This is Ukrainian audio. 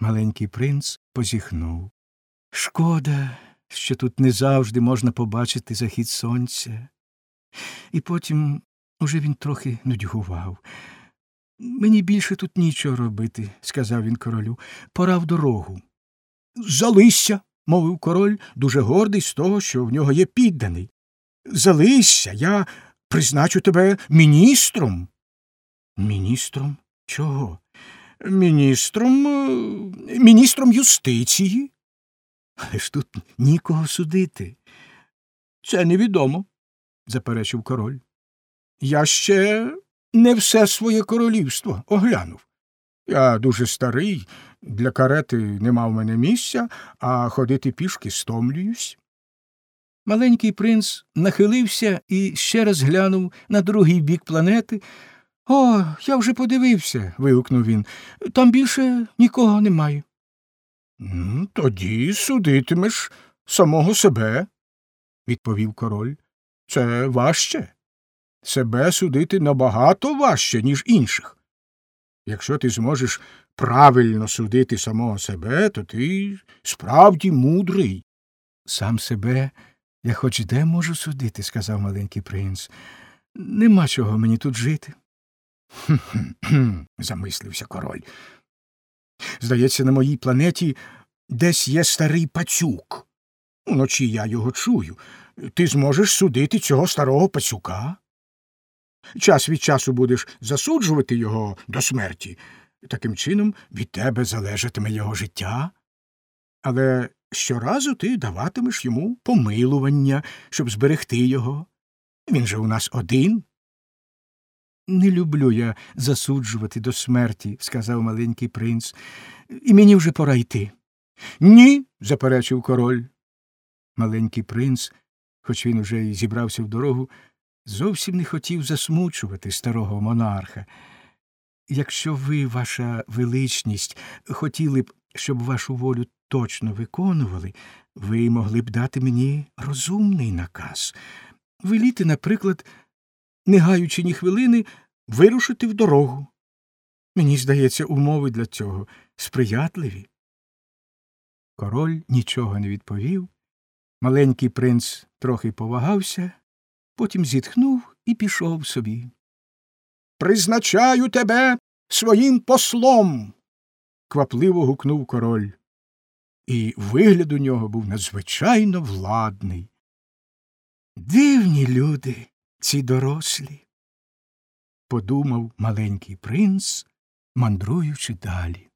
Маленький принц позіхнув. Шкода, що тут не завжди можна побачити захід сонця. І потім уже він трохи нудьгував. Мені більше тут нічого робити, сказав він королю. Пора в дорогу. Залися, мовив король, дуже гордий з того, що в нього є підданий. Залися, я призначу тебе міністром. Міністром чого? Міністром. е, міністром юстиції. Але ж тут нікого судити. Це невідомо, заперечив король. Я ще не все своє королівство оглянув. Я дуже старий, для карети нема в мене місця, а ходити пішки стомлююсь. Маленький принц нахилився і ще раз глянув на другий бік планети. О, я вже подивився. вигукнув він. Там більше нікого немає. «Ну, Тоді судитимеш самого себе, відповів король. Це важче. Себе судити набагато важче, ніж інших. Якщо ти зможеш правильно судити самого себе, то ти справді мудрий. Сам себе я хоч де можу судити, сказав маленький принц. Нема чого мені тут жити. Замислився король. Здається, на моїй планеті десь є старий пацюк. Уночі я його чую. Ти зможеш судити цього старого пацюка? Час від часу будеш засуджувати його до смерті. Таким чином від тебе залежатиме його життя. Але щоразу ти даватимеш йому помилування, щоб зберегти його. Він же у нас один. Не люблю я засуджувати до смерті, сказав маленький принц, і мені вже пора йти. Ні, заперечив король. Маленький принц, хоч він уже й зібрався в дорогу, зовсім не хотів засмучувати старого монарха. Якщо ви, ваша величність, хотіли б, щоб вашу волю точно виконували, ви могли б дати мені розумний наказ. Веліти, наприклад, не гаючи ні хвилини, вирушити в дорогу. Мені здається, умови для цього сприятливі. Король нічого не відповів. Маленький принц трохи повагався, потім зітхнув і пішов собі. Призначаю тебе своїм послом. квапливо гукнув король. І вигляд у нього був надзвичайно владний. Дивні люди, ці дорослі, подумав маленький принц, мандруючи далі.